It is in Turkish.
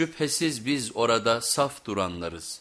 Şüphesiz biz orada saf duranlarız.